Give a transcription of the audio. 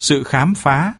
sự khám phá.